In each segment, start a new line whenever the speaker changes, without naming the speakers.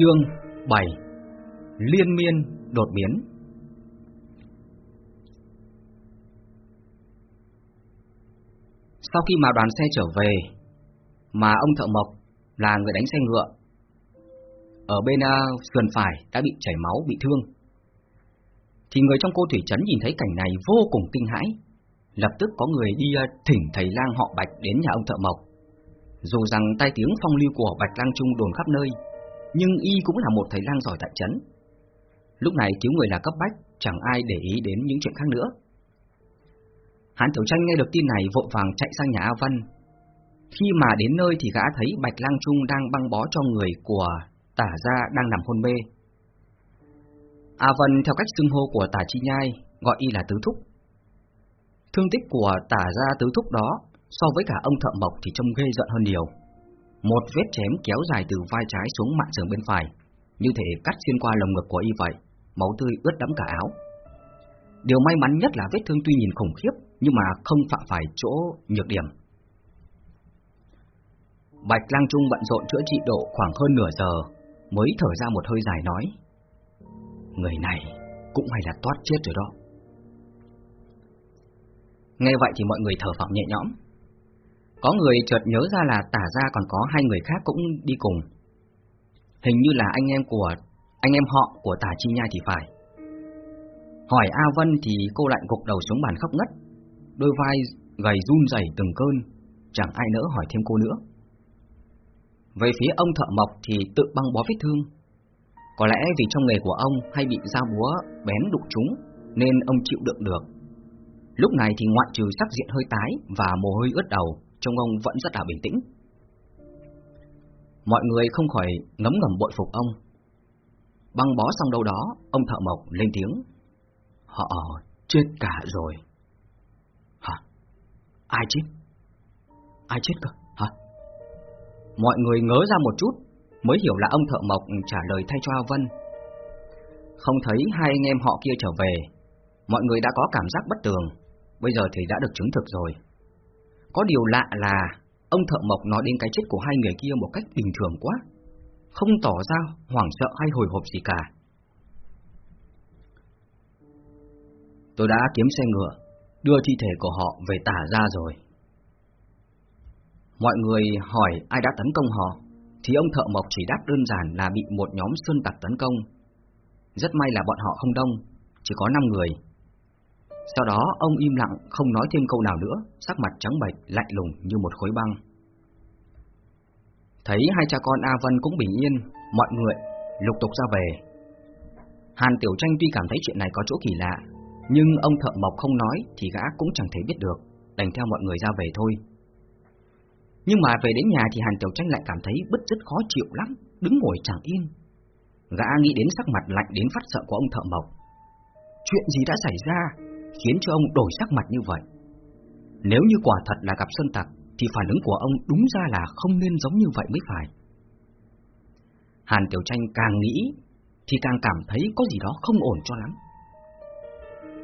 Chương 7 Liên miên đột biến Sau khi mà đoàn xe trở về, mà ông thợ mộc là người đánh xe ngựa, ở bên uh, sườn phải đã bị chảy máu, bị thương. Thì người trong cô thủy trấn nhìn thấy cảnh này vô cùng kinh hãi, lập tức có người đi uh, thỉnh thầy lang họ Bạch đến nhà ông thợ mộc. Dù rằng tai tiếng phong lưu của Bạch lang trung đồn khắp nơi, nhưng y cũng là một thầy lang giỏi tại trấn. Lúc này cứu người là cấp bách, chẳng ai để ý đến những chuyện khác nữa. Hán Tiểu Tranh nghe được tin này vội vàng chạy sang nhà A Văn. Khi mà đến nơi thì gã thấy Bạch Lang Trung đang băng bó cho người của Tả Gia đang nằm hôn mê. A Văn theo cách xưng hô của Tả Chi Nhai gọi y là Tứ Thúc. Thương tích của Tả Gia Tứ Thúc đó so với cả ông Thợ Mộc thì trông ghê giận hơn nhiều. Một vết chém kéo dài từ vai trái xuống mạng sườn bên phải, như thể cắt xuyên qua lồng ngực của y vậy, máu tươi ướt đẫm cả áo. Điều may mắn nhất là vết thương tuy nhìn khủng khiếp, nhưng mà không phạm phải chỗ nhược điểm. Bạch Lang Trung bận rộn chữa trị độ khoảng hơn nửa giờ, mới thở ra một hơi dài nói. Người này cũng hay là toát chết rồi đó. Nghe vậy thì mọi người thở phào nhẹ nhõm. Có người chợt nhớ ra là tả ra còn có hai người khác cũng đi cùng. Hình như là anh em của anh em họ của tả chi nha thì phải. Hỏi A Vân thì cô lại gục đầu xuống bàn khóc ngất, đôi vai gầy run rẩy từng cơn, chẳng ai nỡ hỏi thêm cô nữa. Về phía ông thợ mộc thì tự băng bó vết thương. Có lẽ vì trong nghề của ông hay bị dao búa bén đụng chúng nên ông chịu đựng được. Lúc này thì ngoại trừ sắc diện hơi tái và mồ hôi ướt đầu, trông ông vẫn rất là bình tĩnh. Mọi người không khỏi ngấm ngầm bội phục ông. Băng bó xong đâu đó, ông thợ mộc lên tiếng. Họ chết cả rồi. Hả? Ai chết? Ai chết cơ? Hả? Mọi người ngớ ra một chút, mới hiểu là ông thợ mộc trả lời thay cho A Vân. Không thấy hai anh em họ kia trở về, mọi người đã có cảm giác bất tường, bây giờ thì đã được chứng thực rồi. Có điều lạ là ông thợ mộc nói đến cái chết của hai người kia một cách bình thường quá, không tỏ ra hoảng sợ hay hồi hộp gì cả. Tôi đã kiếm xe ngựa, đưa thi thể của họ về tả ra rồi. Mọi người hỏi ai đã tấn công họ, thì ông thợ mộc chỉ đáp đơn giản là bị một nhóm sơn tặc tấn công. Rất may là bọn họ không đông, chỉ có 5 người. Sau đó ông im lặng không nói thêm câu nào nữa, sắc mặt trắng bệch, lạnh lùng như một khối băng. Thấy hai cha con A Vân cũng bình yên, mọi người lục tục ra về. Hàn Tiểu Tranh tuy cảm thấy chuyện này có chỗ kỳ lạ, nhưng ông thợ mộc không nói thì gã cũng chẳng thể biết được, đành theo mọi người ra về thôi. Nhưng mà về đến nhà thì Hàn Tiểu Tranh lại cảm thấy bứt rất khó chịu lắm, đứng ngồi chẳng yên. Gã nghĩ đến sắc mặt lạnh đến phát sợ của ông thợ mộc. Chuyện gì đã xảy ra khiến cho ông đổi sắc mặt như vậy? Nếu như quả thật là gặp sơn tặc thì phản ứng của ông đúng ra là không nên giống như vậy mới phải. Hàn Tiểu Tranh càng nghĩ thì càng cảm thấy có gì đó không ổn cho lắm.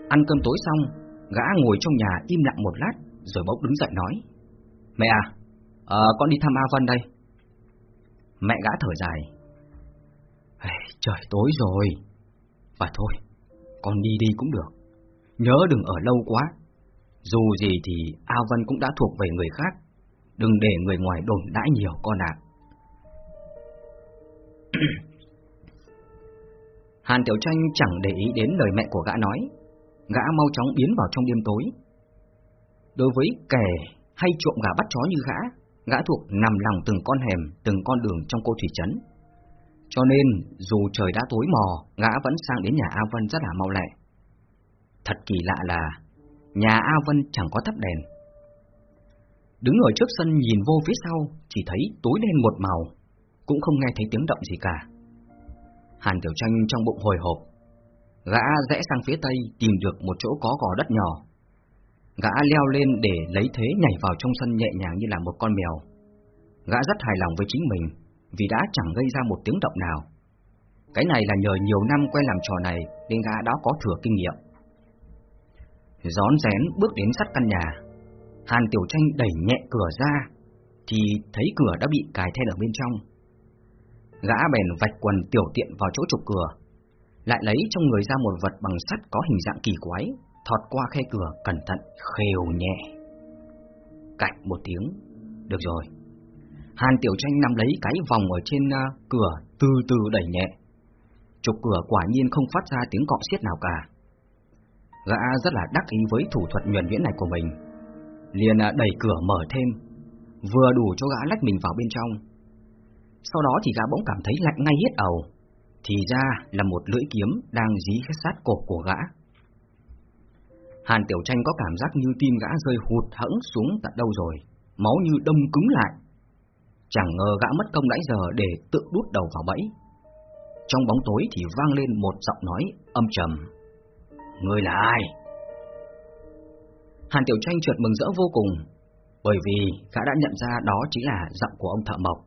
Ăn cơm tối xong, gã ngồi trong nhà im lặng một lát rồi bỗng đứng dậy nói: "Mẹ à, à con đi thăm A Vân đây." Mẹ gã thở dài: "Trời tối rồi, và thôi, con đi đi cũng được. Nhớ đừng ở lâu quá. Dù gì thì A Vân cũng đã thuộc về người khác, đừng để người ngoài đồn đãi nhiều con ạ." Hàn Tiểu Tranh chẳng để ý đến lời mẹ của gã nói, gã mau chóng biến vào trong đêm tối. Đối với kẻ hay trộm gà bắt chó như gã, gã thuộc nằm lòng từng con hẻm, từng con đường trong cô thủy trấn. Cho nên, dù trời đã tối mò, gã vẫn sang đến nhà A Vân rất là mau lẹ. Thật kỳ lạ là, nhà A Vân chẳng có thắp đèn. Đứng ở trước sân nhìn vô phía sau, chỉ thấy tối đen một màu, cũng không nghe thấy tiếng động gì cả. Hàn Tiểu Tranh trong bụng hồi hộp, Gã rẽ sang phía tây tìm được một chỗ có gò đất nhỏ. Gã leo lên để lấy thế nhảy vào trong sân nhẹ nhàng như là một con mèo. Gã rất hài lòng với chính mình vì đã chẳng gây ra một tiếng động nào. Cái này là nhờ nhiều năm quen làm trò này nên gã đã có thừa kinh nghiệm. Gión rén bước đến sát căn nhà. Hàn Tiểu Tranh đẩy nhẹ cửa ra thì thấy cửa đã bị cài then ở bên trong. Gã bèn vạch quần tiểu tiện vào chỗ trục cửa, lại lấy trong người ra một vật bằng sắt có hình dạng kỳ quái, thọt qua khe cửa cẩn thận khều nhẹ. Cạnh một tiếng, được rồi. Hàn Tiểu Tranh nắm lấy cái vòng ở trên à, cửa, từ từ đẩy nhẹ. Trục cửa quả nhiên không phát ra tiếng cọ xiết nào cả. Gã rất là đắc ý với thủ thuật nhuần nhuyễn này của mình. Liền à, đẩy cửa mở thêm, vừa đủ cho gã lách mình vào bên trong. Sau đó thì gã bỗng cảm thấy lạnh ngay hết ầu, thì ra là một lưỡi kiếm đang dí sát cổ của gã. Hàn Tiểu Tranh có cảm giác như tim gã rơi hụt hẫng xuống tận đâu rồi, máu như đông cứng lại. Chẳng ngờ gã mất công nãy giờ để tự đút đầu vào bẫy. Trong bóng tối thì vang lên một giọng nói âm trầm. Người là ai? Hàn Tiểu Tranh trượt mừng rỡ vô cùng, bởi vì gã đã nhận ra đó chính là giọng của ông thợ mộc.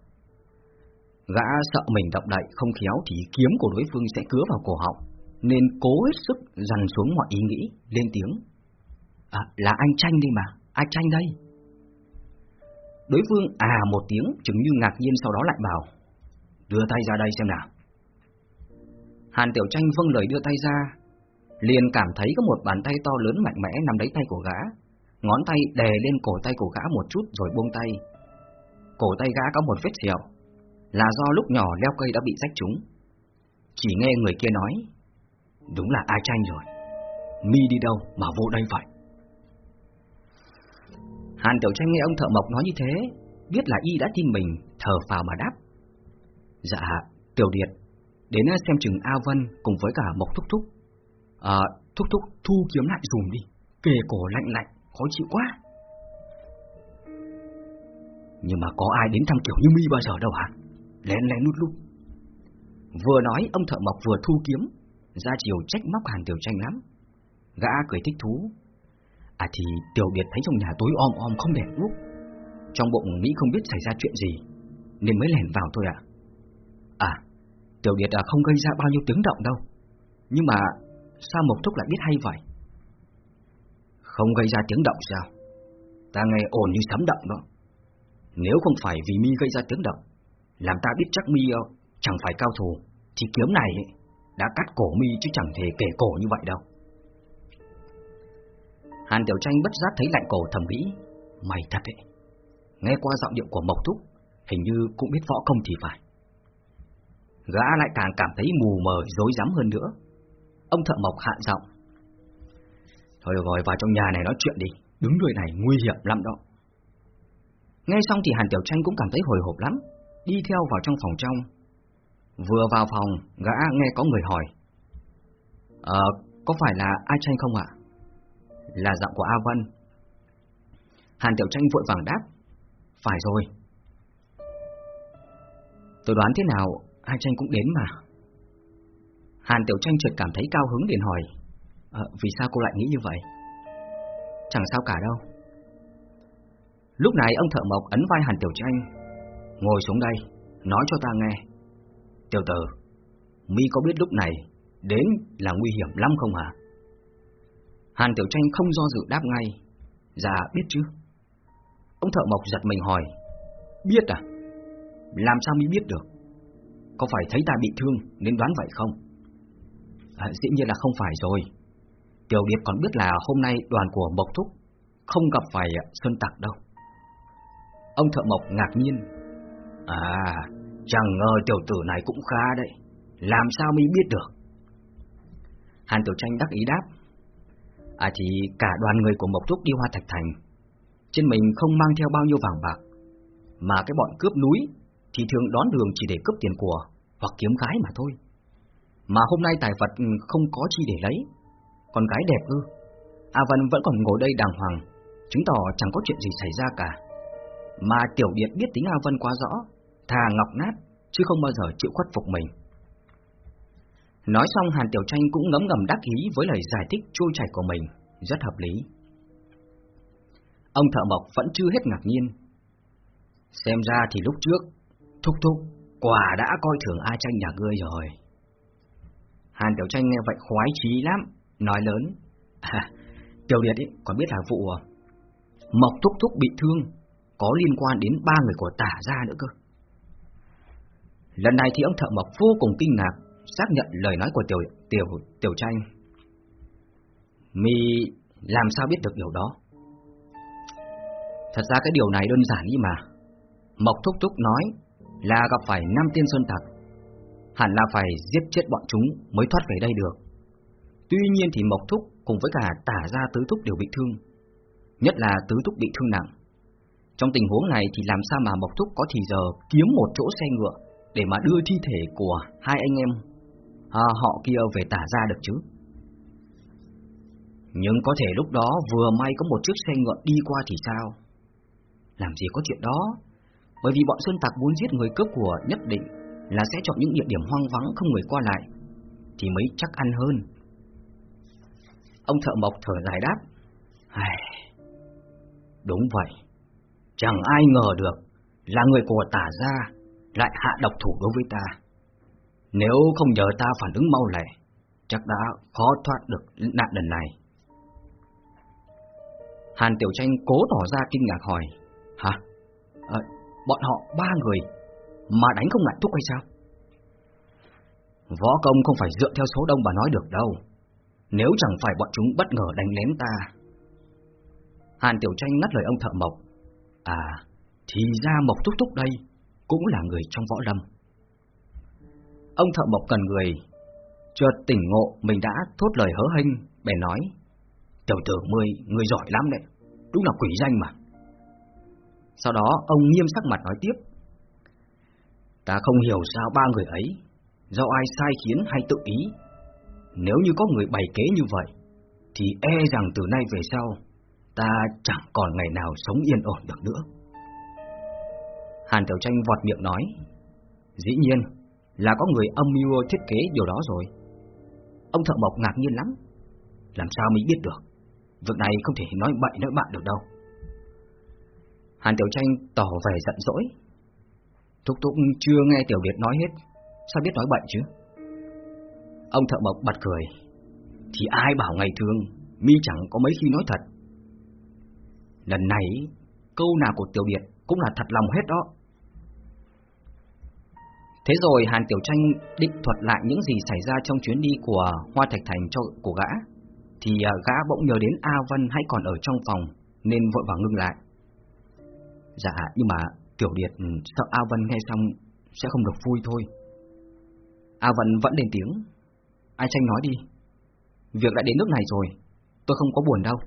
Gã sợ mình động đậy không khéo thì kiếm của đối phương sẽ cứa vào cổ họng, nên cố hết sức dằn xuống mọi ý nghĩ, lên tiếng. À, là anh Tranh đi mà, ai Tranh đây? Đối phương à một tiếng, chứng như ngạc nhiên sau đó lại bảo. Đưa tay ra đây xem nào. Hàn Tiểu Tranh vâng lời đưa tay ra, liền cảm thấy có một bàn tay to lớn mạnh mẽ nắm lấy tay của gã, ngón tay đè lên cổ tay của gã một chút rồi buông tay. Cổ tay gã có một vết sẹo, là do lúc nhỏ leo cây đã bị rách trúng. Chỉ nghe người kia nói, đúng là ai tranh rồi, mi đi đâu mà vô đây vậy? Hàn Tiểu Tranh nghe ông thợ mộc nói như thế, biết là y đã tin mình, thở phào mà đáp. Dạ, Tiểu Điệt, đến xem chừng A Vân cùng với cả Mộc Thúc Thúc. À, Thúc Thúc thu kiếm lại dùm đi, kề cổ lạnh lạnh, khó chịu quá. Nhưng mà có ai đến thăm kiểu như mi bao giờ đâu hả? Lén lén nút lút. Vừa nói ông thợ mộc vừa thu kiếm, ra chiều trách móc Hàn Tiểu Tranh lắm. Gã cười thích thú, À thì Tiểu Điệt thấy trong nhà tối om om không đèn lúc. Trong bụng nghĩ không biết xảy ra chuyện gì Nên mới lẻn vào thôi ạ à. Tiểu Điệt à, không gây ra bao nhiêu tiếng động đâu Nhưng mà Sao Mộc Thúc lại biết hay vậy Không gây ra tiếng động sao Ta nghe ồn như sấm động đó Nếu không phải vì mi gây ra tiếng động Làm ta biết chắc mi ờ, chẳng phải cao thủ Thì kiếm này đã cắt cổ mi chứ chẳng thể kể cổ như vậy đâu Hàn Tiểu Tranh bất giác thấy lạnh cổ thầm nghĩ, mày thật đấy. Nghe qua giọng điệu của Mộc Thúc, hình như cũng biết võ công thì phải. Gã lại càng cảm thấy mù mờ dối rắm hơn nữa. Ông thợ Mộc hạn giọng. Thôi được rồi, vào trong nhà này nói chuyện đi, đứng đuôi này nguy hiểm lắm đó. Nghe xong thì Hàn Tiểu Tranh cũng cảm thấy hồi hộp lắm, đi theo vào trong phòng trong. Vừa vào phòng, gã nghe có người hỏi. Ờ, có phải là ai tranh không ạ? là giọng của A Vân. Hàn Tiểu Tranh vội vàng đáp, phải rồi. Tôi đoán thế nào, A Tranh cũng đến mà. Hàn Tiểu Tranh chợt cảm thấy cao hứng liền hỏi, à, vì sao cô lại nghĩ như vậy? Chẳng sao cả đâu. Lúc này ông thợ mộc ấn vai Hàn Tiểu Tranh, ngồi xuống đây, nói cho ta nghe. Tiểu tử, mi có biết lúc này đến là nguy hiểm lắm không hả? Hàn Tiểu Tranh không do dự đáp ngay. Dạ biết chứ. Ông thợ mộc giật mình hỏi. Biết à? Làm sao mới biết được? Có phải thấy ta bị thương nên đoán vậy không? À, dĩ nhiên là không phải rồi. Tiểu Điệp còn biết là hôm nay đoàn của Mộc Thúc không gặp phải Sơn Tặc đâu. Ông thợ mộc ngạc nhiên. À, chẳng ngờ tiểu tử này cũng khá đấy. Làm sao mới biết được? Hàn Tiểu Tranh đắc ý đáp. À thì cả đoàn người của Mộc Thúc đi Hoa Thạch Thành Trên mình không mang theo bao nhiêu vàng bạc Mà cái bọn cướp núi Thì thường đón đường chỉ để cướp tiền của Hoặc kiếm gái mà thôi mà hôm nay tài vật không có chi để lấy Còn gái đẹp ư A Vân vẫn còn ngồi đây đàng hoàng Chứng tỏ chẳng có chuyện gì xảy ra cả Mà Tiểu Điện biết tính A Vân quá rõ Thà ngọc nát Chứ không bao giờ chịu khuất phục mình Nói xong Hàn Tiểu Tranh cũng ngấm ngầm đắc ý với lời giải thích trôi chảy của mình, rất hợp lý. Ông thợ mộc vẫn chưa hết ngạc nhiên. Xem ra thì lúc trước, thúc thúc, quả đã coi thường A Tranh nhà ngươi rồi. Hàn Tiểu Tranh nghe vậy khoái chí lắm, nói lớn. À, Tiểu Điệt ấy, còn biết là vụ à? Mộc thúc thúc bị thương, có liên quan đến ba người của tả gia nữa cơ. Lần này thì ông thợ mộc vô cùng kinh ngạc, xác nhận lời nói của tiểu tiểu tiểu tranh. Mi làm sao biết được điều đó? Thật ra cái điều này đơn giản đi mà. Mộc Thúc Thúc nói là gặp phải năm tiên sơn tặc, hẳn là phải giết chết bọn chúng mới thoát về đây được. Tuy nhiên thì Mộc Thúc cùng với cả tả gia tứ thúc đều bị thương, nhất là tứ thúc bị thương nặng. Trong tình huống này thì làm sao mà Mộc Thúc có thì giờ kiếm một chỗ xe ngựa để mà đưa thi thể của hai anh em à, họ kia về tả ra được chứ? Nhưng có thể lúc đó vừa may có một chiếc xe ngựa đi qua thì sao? Làm gì có chuyện đó? Bởi vì bọn Sơn Tặc muốn giết người cướp của nhất định là sẽ chọn những địa điểm hoang vắng không người qua lại, thì mới chắc ăn hơn. Ông thợ mộc thở dài đáp, Ai... Đúng vậy, chẳng ai ngờ được là người của tả gia lại hạ độc thủ đối với ta. Nếu không nhờ ta phản ứng mau lẹ, chắc đã khó thoát được nạn lần này. Hàn Tiểu Tranh cố tỏ ra kinh ngạc hỏi, Hả? À, bọn họ ba người mà đánh không ngại thúc hay sao? Võ công không phải dựa theo số đông bà nói được đâu. Nếu chẳng phải bọn chúng bất ngờ đánh lén ta. Hàn Tiểu Tranh ngắt lời ông thợ Mộc. À, thì ra Mộc Thúc Thúc đây cũng là người trong võ lâm. Ông thợ Mộc cần người, chợt tỉnh ngộ mình đã thốt lời hớ hênh, bèn nói. Tiểu tử mươi, người giỏi lắm đấy, đúng là quỷ danh mà. Sau đó ông nghiêm sắc mặt nói tiếp. Ta không hiểu sao ba người ấy, do ai sai khiến hay tự ý. Nếu như có người bày kế như vậy, thì e rằng từ nay về sau, ta chẳng còn ngày nào sống yên ổn được nữa. Hàn Tiểu Tranh vọt miệng nói, dĩ nhiên là có người âm mưu thiết kế điều đó rồi. Ông thợ mộc ngạc nhiên lắm, làm sao mới biết được, việc này không thể nói bậy nói bạn được đâu. Hàn Tiểu Tranh tỏ vẻ giận dỗi. Thúc Thúc chưa nghe Tiểu Việt nói hết, sao biết nói bậy chứ? Ông thợ mộc bật cười. Thì ai bảo ngày thường, mi chẳng có mấy khi nói thật. Lần này, câu nào của Tiểu Việt cũng là thật lòng hết đó. Thế rồi Hàn Tiểu Tranh định thuật lại những gì xảy ra trong chuyến đi của Hoa Thạch Thành cho của gã, thì à, gã bỗng nhớ đến A Vân hãy còn ở trong phòng, nên vội vàng ngưng lại. Dạ, nhưng mà Tiểu Điệt ừ, sợ A Vân nghe xong sẽ không được vui thôi. A Vân vẫn lên tiếng. Ai tranh nói đi. Việc đã đến nước này rồi, tôi không có buồn đâu.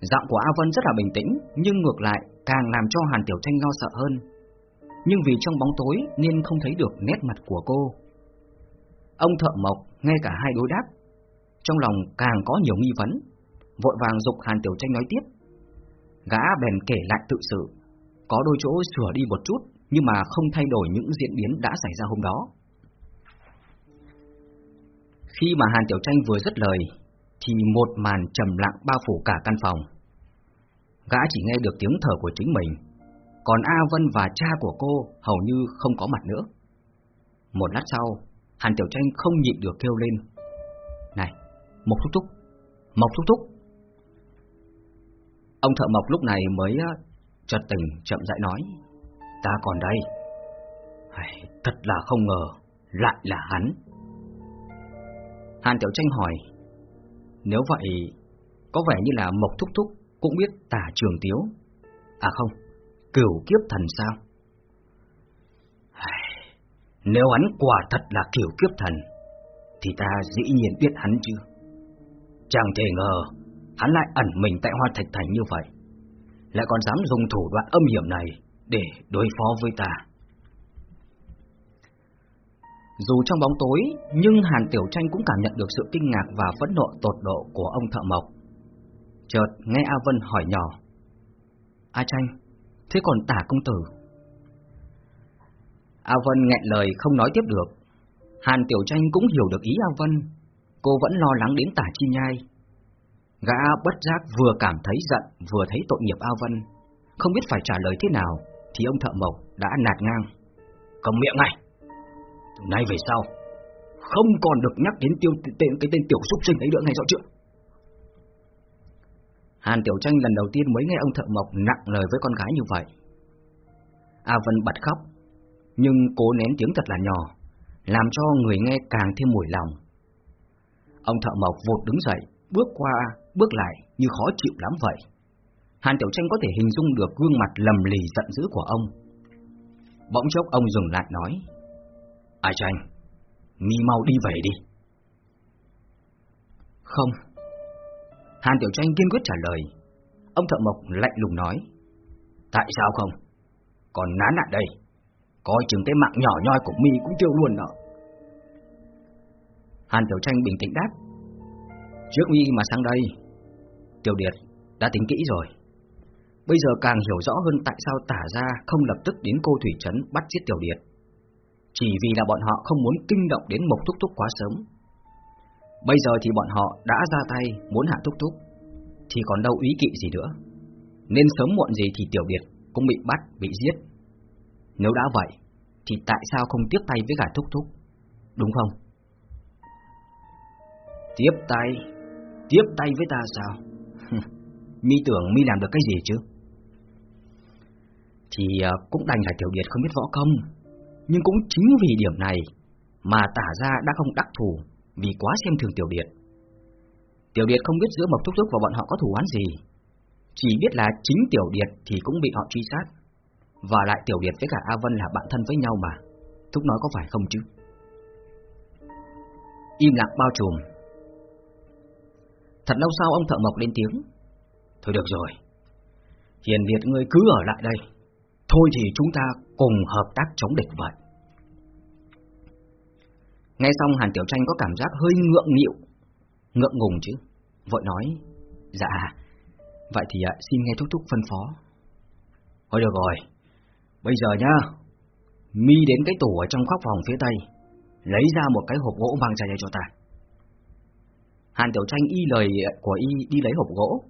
Giọng của A Vân rất là bình tĩnh, nhưng ngược lại càng làm cho Hàn Tiểu Tranh lo sợ hơn. Nhưng vì trong bóng tối nên không thấy được nét mặt của cô. Ông thợ mộc nghe cả hai đối đáp, trong lòng càng có nhiều nghi vấn, vội vàng dục Hàn Tiểu Tranh nói tiếp. Gã bèn kể lại tự sự, có đôi chỗ sửa đi một chút, nhưng mà không thay đổi những diễn biến đã xảy ra hôm đó. Khi mà Hàn Tiểu Tranh vừa dứt lời, thì một màn trầm lặng bao phủ cả căn phòng. Gã chỉ nghe được tiếng thở của chính mình, còn A Vân và cha của cô hầu như không có mặt nữa. Một lát sau, Hàn Tiểu Tranh không nhịn được kêu lên. Này, Mộc Thúc Thúc, Mộc Thúc Thúc. Ông thợ mộc lúc này mới chợt tỉnh chậm rãi nói, ta còn đây. Thật là không ngờ, lại là hắn. Hàn Tiểu Tranh hỏi, nếu vậy, có vẻ như là Mộc Thúc Thúc cũng biết tả trường tiếu. À không, cửu kiếp thần sao? Nếu hắn quả thật là kiểu kiếp thần, thì ta dĩ nhiên biết hắn chứ. Chẳng thể ngờ, hắn lại ẩn mình tại Hoa Thạch Thành như vậy, lại còn dám dùng thủ đoạn âm hiểm này để đối phó với ta. Dù trong bóng tối, nhưng Hàn Tiểu Tranh cũng cảm nhận được sự kinh ngạc và phẫn nộ tột độ của ông thợ mộc. Chợt nghe A Vân hỏi nhỏ. A Tranh, thế còn tả công tử? A Vân nghẹn lời không nói tiếp được. Hàn Tiểu Tranh cũng hiểu được ý A Vân. Cô vẫn lo lắng đến tả chi nhai. Gã bất giác vừa cảm thấy giận vừa thấy tội nghiệp A Vân. Không biết phải trả lời thế nào, thì ông thợ mộc đã nạt ngang. Cầm miệng ngay! Từ nay về sau, không còn được nhắc đến tiêu tên cái tên tiểu súc sinh ấy nữa ngay rõ chưa? Hàn Tiểu Tranh lần đầu tiên mới nghe ông thợ mộc nặng lời với con gái như vậy. A Vân bật khóc. nhưng cố nén tiếng thật là nhỏ, làm cho người nghe càng thêm mùi lòng. Ông thợ mộc vụt đứng dậy, bước qua, bước lại như khó chịu lắm vậy. Hàn Tiểu Tranh có thể hình dung được gương mặt lầm lì giận dữ của ông. Bỗng chốc ông dừng lại nói, Ai Tranh, mi mau đi về đi. Không. Hàn Tiểu Tranh kiên quyết trả lời. Ông thợ mộc lạnh lùng nói, Tại sao không? Còn nán lại đây, coi chừng cái mạng nhỏ nhoi của mi cũng tiêu luôn đó. Hàn Tiểu Tranh bình tĩnh đáp, Trước mi mà sang đây, Tiểu Điệt đã tính kỹ rồi. Bây giờ càng hiểu rõ hơn tại sao tả ra không lập tức đến cô Thủy Trấn bắt giết Tiểu Điệt. Chỉ vì là bọn họ không muốn kinh động đến Mộc Thúc Thúc quá sớm. Bây giờ thì bọn họ đã ra tay muốn hạ Thúc Thúc, thì còn đâu ý kỵ gì nữa. Nên sớm muộn gì thì Tiểu Điệt cũng bị bắt, bị giết. Nếu đã vậy, thì tại sao không tiếp tay với cả Thúc Thúc, đúng không? Tiếp tay? Tiếp tay với ta sao? Mi tưởng mi làm được cái gì chứ? Thì ờ, cũng đành là Tiểu Điệt không biết võ công, nhưng cũng chính vì điểm này mà tả ra đã không đắc thủ vì quá xem thường Tiểu Điệt. Tiểu Điệt không biết giữa Mộc Thúc Thúc và bọn họ có thủ án gì, chỉ biết là chính Tiểu Điệt thì cũng bị họ truy sát, và lại Tiểu Điệt với cả A Vân là bạn thân với nhau mà, Thúc nói có phải không chứ? Im lặng bao trùm. Thật lâu sau ông thợ mộc lên tiếng. Thôi được rồi, Hiền Liệt ngươi cứ ở lại đây, thôi thì chúng ta cùng hợp tác chống địch vậy. Nghe xong Hàn Tiểu Tranh có cảm giác hơi ngượng nghịu, ngượng ngùng chứ, vội nói, dạ, vậy thì à, xin nghe thúc thúc phân phó. Thôi được rồi, bây giờ nhá, mi đến cái tủ ở trong góc phòng phía tây, lấy ra một cái hộp gỗ mang ra đây cho ta. Hàn Tiểu Tranh y lời của y đi lấy hộp gỗ.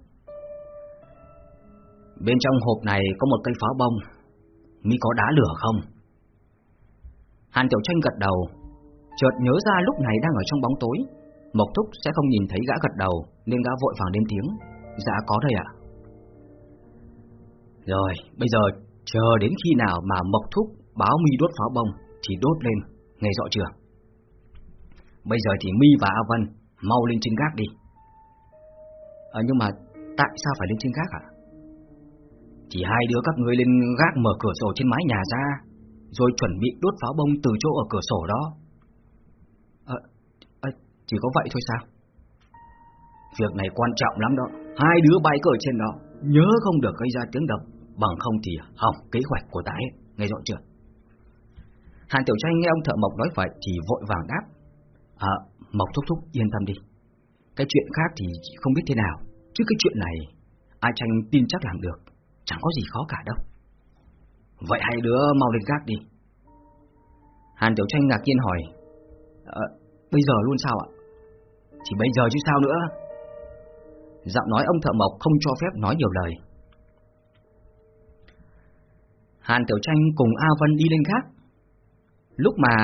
Bên trong hộp này có một cây pháo bông, mi có đá lửa không? Hàn Tiểu Tranh gật đầu, chợt nhớ ra lúc này đang ở trong bóng tối, Mộc Thúc sẽ không nhìn thấy gã gật đầu, nên gã vội vàng lên tiếng, dạ có đây ạ. Rồi, bây giờ chờ đến khi nào mà Mộc Thúc báo mi đốt pháo bông thì đốt lên, nghe rõ chưa? Bây giờ thì mi và A Vân mau lên trên gác đi. À, nhưng mà tại sao phải lên trên gác ạ? Chỉ hai đứa các ngươi lên gác mở cửa sổ trên mái nhà ra, rồi chuẩn bị đốt pháo bông từ chỗ ở cửa sổ đó. À, à, chỉ có vậy thôi sao? Việc này quan trọng lắm đó. Hai đứa bay cờ trên đó, nhớ không được gây ra tiếng động, bằng không thì hỏng kế hoạch của ta hết. Nghe rõ chưa? Hàn Tiểu Tranh nghe ông thợ mộc nói vậy thì vội vàng đáp. À, Mộc thúc thúc yên tâm đi. Cái chuyện khác thì không biết thế nào, chứ cái chuyện này ai tranh tin chắc làm được, chẳng có gì khó cả đâu. Vậy hai đứa mau lên gác đi. Hàn Tiểu Tranh ngạc nhiên hỏi, à, bây giờ luôn sao ạ? Chỉ bây giờ chứ sao nữa? Giọng nói ông thợ mộc không cho phép nói nhiều lời. Hàn Tiểu Tranh cùng A Vân đi lên gác. Lúc mà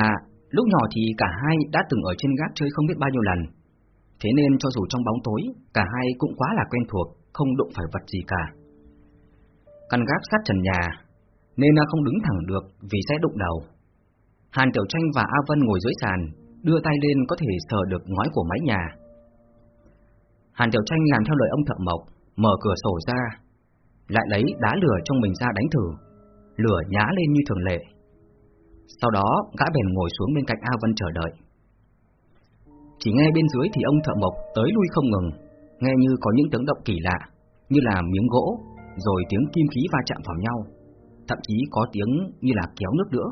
lúc nhỏ thì cả hai đã từng ở trên gác chơi không biết bao nhiêu lần. Thế nên cho dù trong bóng tối, cả hai cũng quá là quen thuộc, không đụng phải vật gì cả. Căn gác sát trần nhà, nên không đứng thẳng được vì sẽ đụng đầu. Hàn Tiểu Tranh và A Vân ngồi dưới sàn, đưa tay lên có thể sờ được ngói của mái nhà. Hàn Tiểu Tranh làm theo lời ông thợ mộc, mở cửa sổ ra, lại lấy đá lửa trong mình ra đánh thử. Lửa nhá lên như thường lệ. Sau đó, gã bèn ngồi xuống bên cạnh A Vân chờ đợi. Chỉ nghe bên dưới thì ông thợ mộc tới lui không ngừng, nghe như có những tiếng động kỳ lạ, như là miếng gỗ, rồi tiếng kim khí va chạm vào nhau, thậm chí có tiếng như là kéo nước nữa.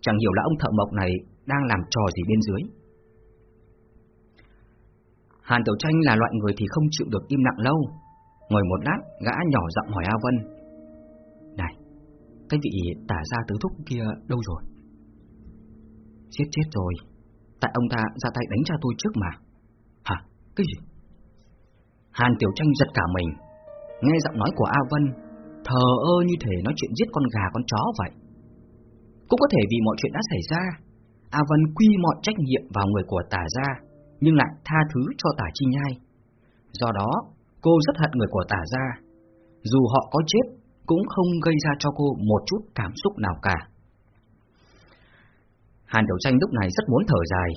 Chẳng hiểu là ông thợ mộc này đang làm trò gì bên dưới. Hàn Tiểu Tranh là loại người thì không chịu được im lặng lâu, ngồi một lát, gã nhỏ giọng hỏi A Vân. Này, cái vị tả ra tứ thúc kia đâu rồi? Chết chết rồi, tại ông ta ra tay đánh cha tôi trước mà. Hả? Cái gì? Hàn Tiểu Tranh giật cả mình, nghe giọng nói của A Vân, thờ ơ như thể nói chuyện giết con gà con chó vậy. Cũng có thể vì mọi chuyện đã xảy ra, A Vân quy mọi trách nhiệm vào người của tả gia, nhưng lại tha thứ cho tả chi nhai. Do đó, cô rất hận người của tả gia. Dù họ có chết, cũng không gây ra cho cô một chút cảm xúc nào cả. Hàn Tiểu Tranh lúc này rất muốn thở dài.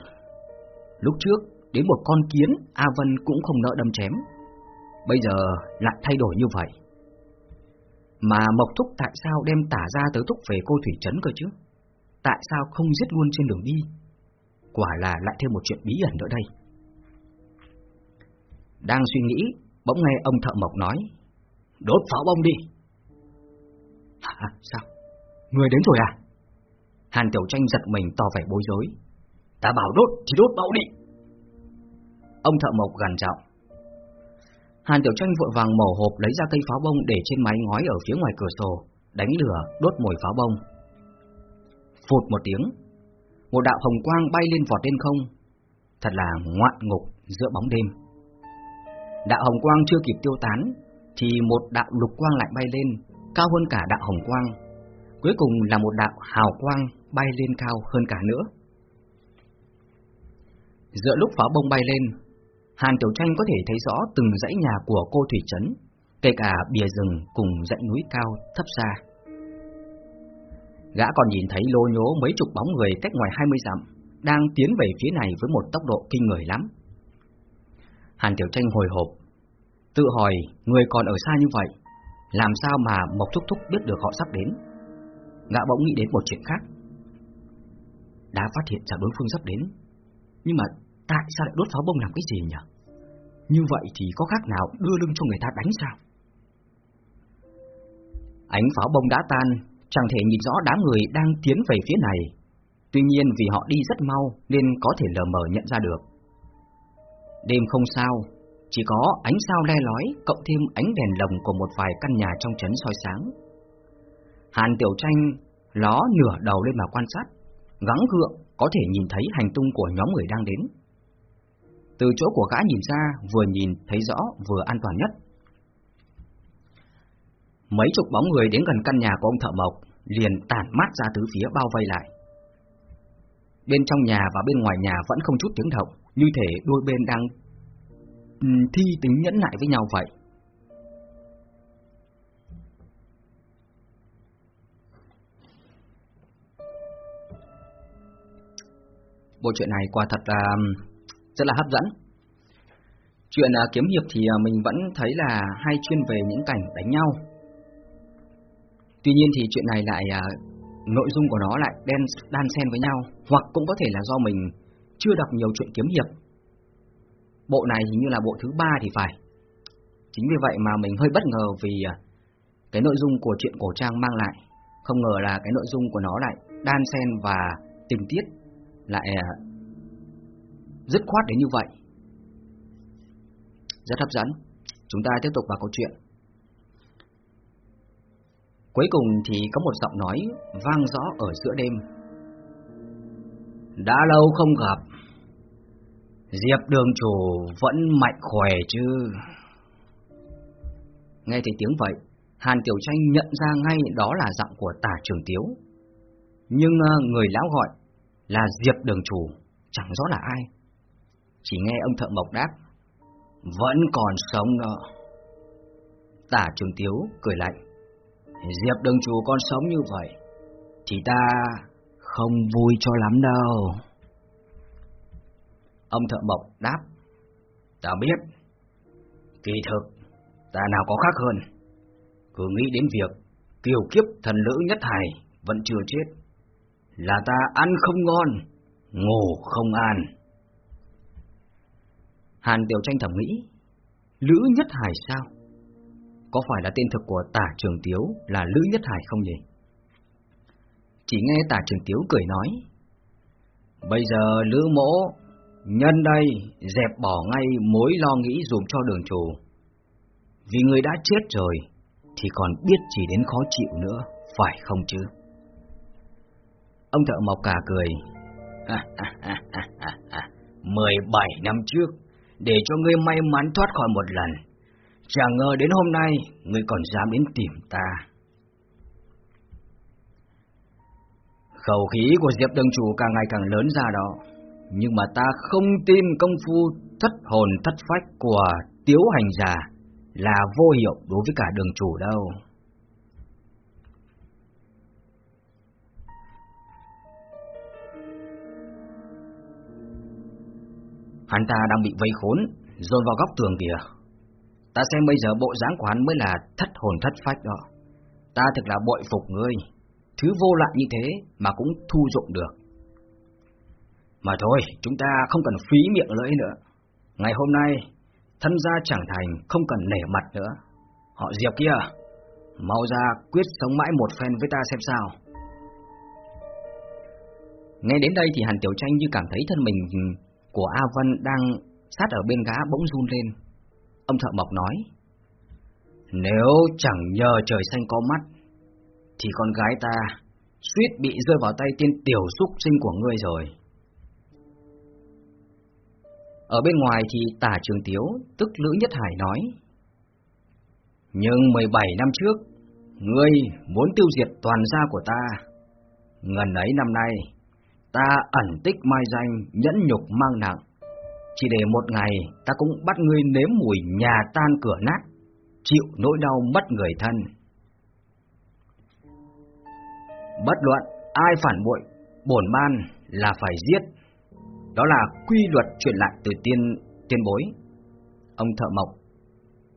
Lúc trước, đến một con kiến, A Vân cũng không nỡ đâm chém. Bây giờ lại thay đổi như vậy. Mà Mộc Thúc tại sao đem tả ra tới thúc về cô Thủy Trấn cơ chứ? Tại sao không giết luôn trên đường đi? Quả là lại thêm một chuyện bí ẩn nữa đây. Đang suy nghĩ, bỗng nghe ông thợ mộc nói Đốt pháo bông đi Hả? Sao? Người đến rồi à? Hàn Tiểu Tranh giật mình to vẻ bối rối Ta bảo đốt thì đốt bão đi Ông thợ mộc gằn giọng Hàn Tiểu Tranh vội vàng mở hộp lấy ra cây pháo bông để trên mái ngói ở phía ngoài cửa sổ, đánh lửa, đốt mồi pháo bông. Phụt một tiếng, một đạo hồng quang bay lên vọt lên không, thật là ngoạn ngục giữa bóng đêm. Đạo hồng quang chưa kịp tiêu tán, thì một đạo lục quang lại bay lên, cao hơn cả đạo hồng quang. Cuối cùng là một đạo hào quang bay lên cao hơn cả nữa. Giữa lúc pháo bông bay lên, Hàn Tiểu Tranh có thể thấy rõ từng dãy nhà của cô Thủy Trấn, kể cả bìa rừng cùng dãy núi cao thấp xa. Gã còn nhìn thấy lô nhố mấy chục bóng người cách ngoài 20 dặm, đang tiến về phía này với một tốc độ kinh người lắm. Hàn Tiểu Tranh hồi hộp, tự hỏi người còn ở xa như vậy, làm sao mà Mộc Thúc Thúc biết được họ sắp đến. Gã bỗng nghĩ đến một chuyện khác. Đã phát hiện ra đối phương sắp đến, nhưng mà tại sao lại đốt pháo bông làm cái gì nhỉ? Như vậy thì có khác nào đưa lưng cho người ta đánh sao? Ánh pháo bông đã tan, chẳng thể nhìn rõ đám người đang tiến về phía này. Tuy nhiên vì họ đi rất mau nên có thể lờ mờ nhận ra được. Đêm không sao, chỉ có ánh sao le lói cộng thêm ánh đèn lồng của một vài căn nhà trong trấn soi sáng. Hàn Tiểu Tranh ló nửa đầu lên mà quan sát, gắng gượng có thể nhìn thấy hành tung của nhóm người đang đến. Từ chỗ của gã nhìn ra, vừa nhìn thấy rõ vừa an toàn nhất. Mấy chục bóng người đến gần căn nhà của ông thợ mộc, liền tản mát ra tứ phía bao vây lại. Bên trong nhà và bên ngoài nhà vẫn không chút tiếng động, như thể đôi bên đang ừ, thi tính nhẫn nại với nhau vậy. Bộ chuyện này quả thật là rất là hấp dẫn. Chuyện uh, kiếm hiệp thì uh, mình vẫn thấy là hay chuyên về những cảnh đánh nhau. Tuy nhiên thì chuyện này lại uh, nội dung của nó lại đen đan xen với nhau, hoặc cũng có thể là do mình chưa đọc nhiều chuyện kiếm hiệp. Bộ này hình như là bộ thứ ba thì phải. Chính vì vậy mà mình hơi bất ngờ vì cái nội dung của chuyện cổ trang mang lại, không ngờ là cái nội dung của nó lại đan xen và tình tiết lại dứt khoát đến như vậy. Rất hấp dẫn. Chúng ta tiếp tục vào câu chuyện. Cuối cùng thì có một giọng nói vang rõ ở giữa đêm. Đã lâu không gặp, Diệp đường chủ vẫn mạnh khỏe chứ. Nghe thấy tiếng vậy, Hàn Tiểu Tranh nhận ra ngay đó là giọng của tả trường tiếu. Nhưng ờ, người lão gọi là Diệp đường chủ, chẳng rõ là ai. Chỉ nghe ông thợ mộc đáp, Vẫn còn sống đó. Tả trường tiếu cười lạnh, Diệp đường chủ con sống như vậy Thì ta không vui cho lắm đâu. Ông thợ mộc đáp, Ta biết, Kỳ thực Ta nào có khác hơn. Cứ nghĩ đến việc Kiều kiếp thần nữ nhất hài Vẫn chưa chết, Là ta ăn không ngon, Ngủ không an. Hàn Tiểu Tranh thầm nghĩ, Lữ Nhất Hải sao? Có phải là tên thực của tả trường tiếu là Lữ Nhất Hải không nhỉ? Chỉ nghe tả trường tiếu cười nói, Bây giờ Lữ Mỗ, nhân đây dẹp bỏ ngay mối lo nghĩ dùm cho đường chủ. Vì người đã chết rồi, thì còn biết chỉ đến khó chịu nữa, phải không chứ? Ông thợ mộc cả cười, 17 năm trước, để cho ngươi may mắn thoát khỏi một lần. Chẳng ngờ đến hôm nay, ngươi còn dám đến tìm ta. Khẩu khí của Diệp Đường Chủ càng ngày càng lớn ra đó, nhưng mà ta không tin công phu thất hồn thất phách của tiếu hành già là vô hiệu đối với cả đường chủ đâu. Hắn ta đang bị vây khốn, dồn vào góc tường kìa. Ta xem bây giờ bộ dáng của hắn mới là thất hồn thất phách đó. Ta thực là bội phục ngươi, thứ vô lại như thế mà cũng thu dụng được. Mà thôi, chúng ta không cần phí miệng lưỡi nữa. Ngày hôm nay, thân gia chẳng thành, không cần nể mặt nữa. Họ Diệp kia, mau ra quyết sống mãi một phen với ta xem sao. Nghe đến đây thì Hàn Tiểu Tranh như cảm thấy thân mình của A Vân đang sát ở bên gã bỗng run lên. Ông thợ mộc nói, Nếu chẳng nhờ trời xanh có mắt, thì con gái ta suýt bị rơi vào tay tên tiểu súc sinh của ngươi rồi. Ở bên ngoài thì tả trường tiếu, tức Lữ Nhất Hải nói, Nhưng 17 năm trước, ngươi muốn tiêu diệt toàn gia của ta. Ngần ấy năm nay, ta ẩn tích mai danh, nhẫn nhục mang nặng. Chỉ để một ngày, ta cũng bắt ngươi nếm mùi nhà tan cửa nát, chịu nỗi đau mất người thân. Bất luận ai phản bội, bổn ban là phải giết. Đó là quy luật truyền lại từ tiên tiên bối. Ông thợ mộc,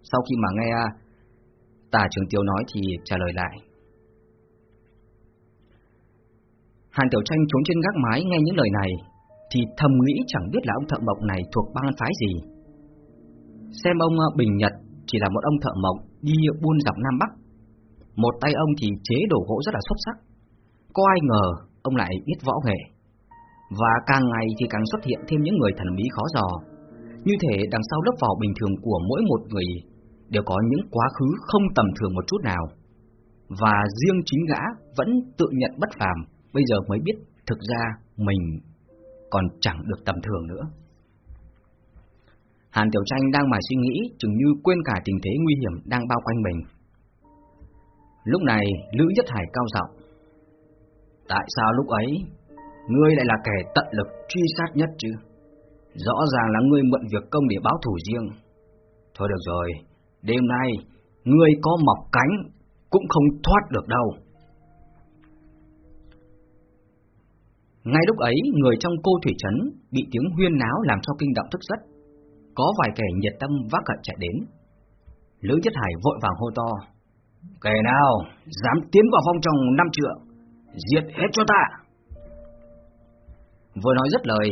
sau khi mà nghe tà trường tiêu nói thì trả lời lại. Hàn Tiểu Tranh trốn trên gác mái nghe những lời này, thì thầm nghĩ chẳng biết là ông thợ mộc này thuộc bang phái gì. Xem ông ờ, Bình Nhật chỉ là một ông thợ mộc đi buôn dọc Nam Bắc. Một tay ông thì chế đồ gỗ rất là xuất sắc. Có ai ngờ ông lại biết võ nghệ. Và càng ngày thì càng xuất hiện thêm những người thần bí khó dò. Như thể đằng sau lớp vỏ bình thường của mỗi một người đều có những quá khứ không tầm thường một chút nào. Và riêng chính gã vẫn tự nhận bất phàm, bây giờ mới biết thực ra mình còn chẳng được tầm thường nữa. Hàn Tiểu Tranh đang mải suy nghĩ, chừng như quên cả tình thế nguy hiểm đang bao quanh mình. Lúc này, Lữ Nhất Hải cao giọng. Tại sao lúc ấy, ngươi lại là kẻ tận lực truy sát nhất chứ? Rõ ràng là ngươi mượn việc công để báo thủ riêng. Thôi được rồi, đêm nay, ngươi có mọc cánh, cũng không thoát được đâu. Ngay lúc ấy, người trong cô thủy trấn bị tiếng huyên náo làm cho kinh động thức giấc. Có vài kẻ nhiệt tâm vác cận chạy đến. Lữ Nhất Hải vội vàng hô to. Kẻ nào dám tiến vào phong tròng năm trượng, diệt hết cho ta. Vừa nói rất lời,